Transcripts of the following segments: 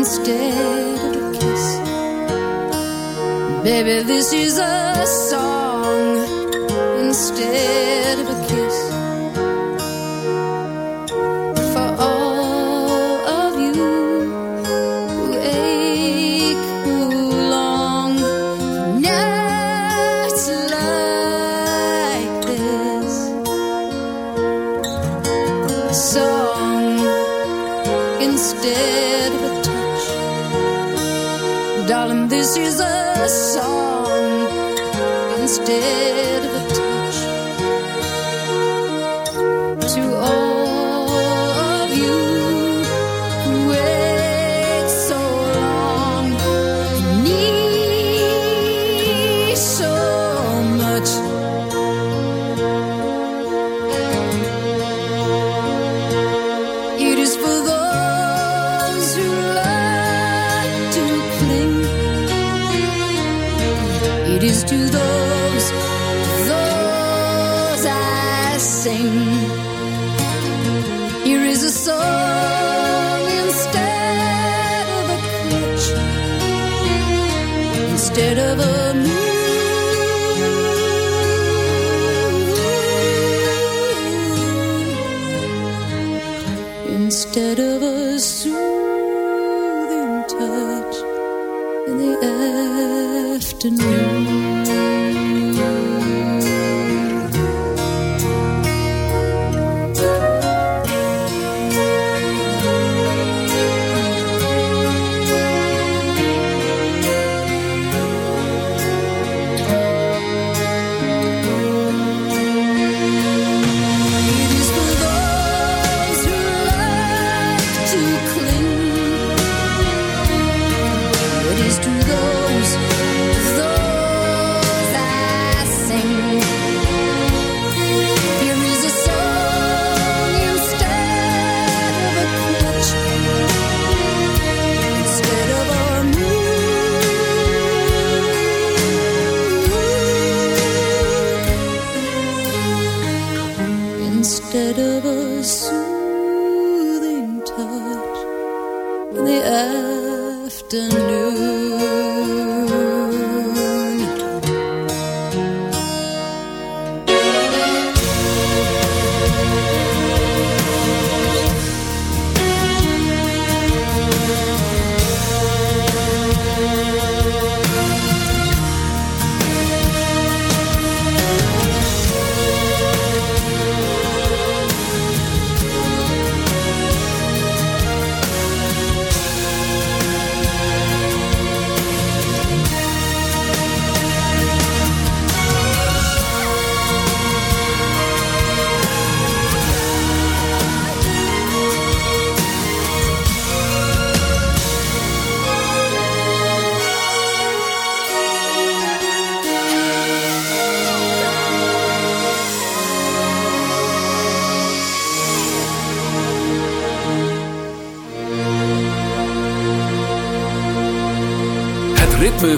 Instead of a kiss. Baby, this is a song instead of a kiss. did.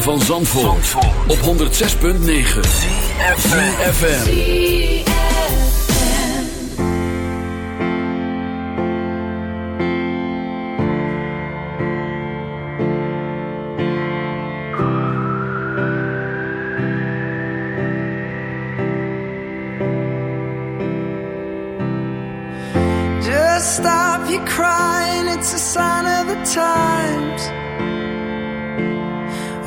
Van Zandvoort, Zandvoort. op 106.9 CFFM Just stop your crying, it's a sign of the times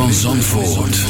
van Zandvoort.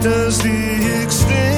does the extent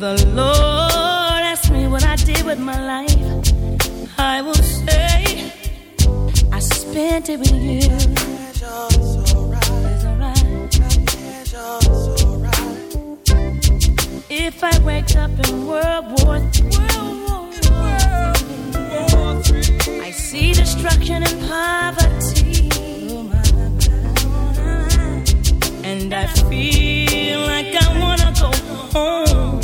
The Lord asks me what I did with my life, I will say, I spent it with you. Alright. If I wake up in World War III, I see destruction and poverty. And I feel like I wanna go home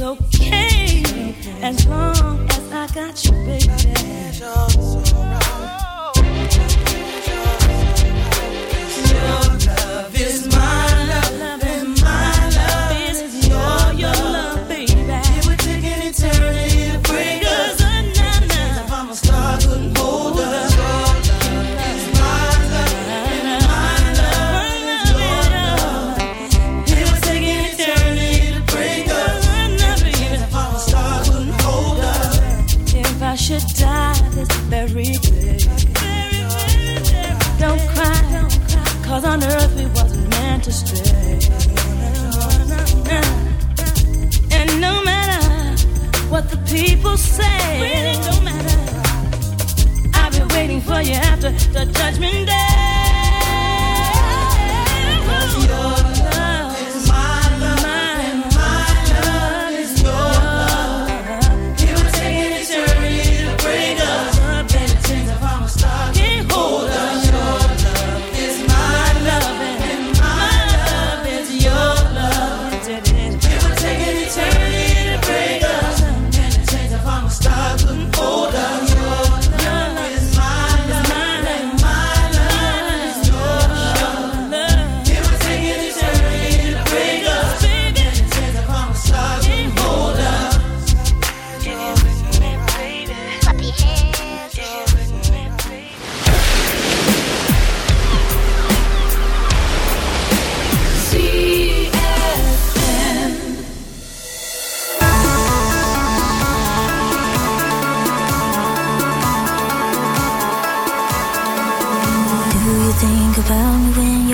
okay as long as I got you, baby. after the judgment day.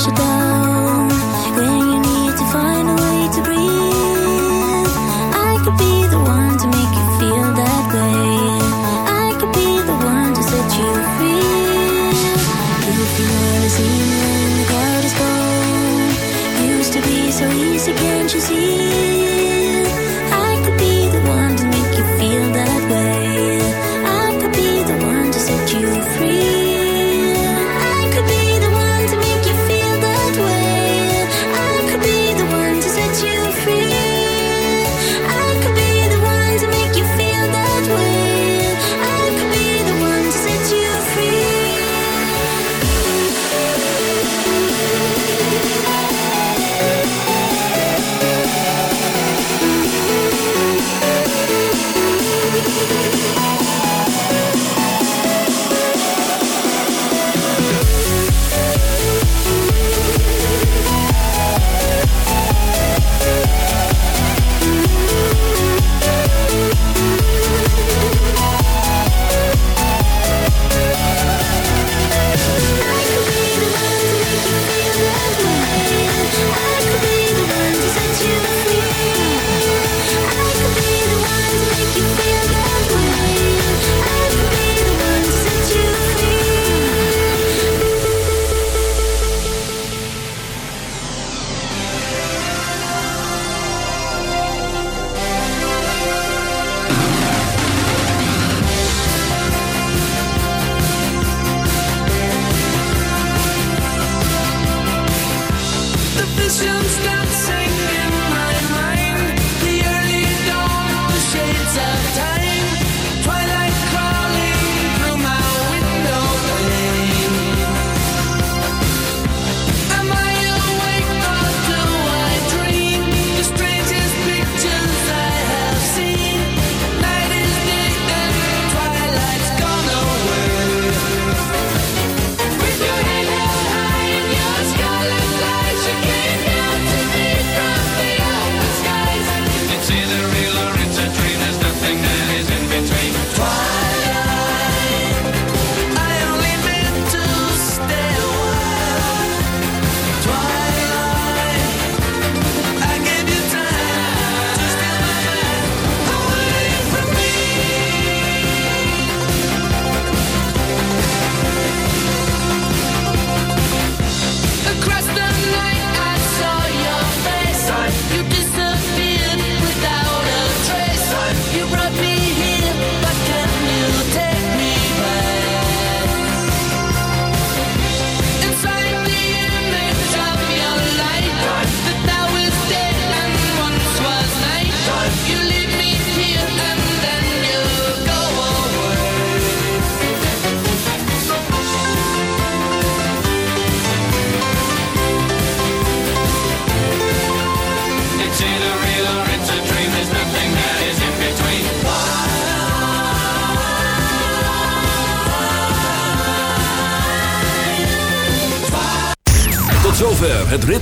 是的。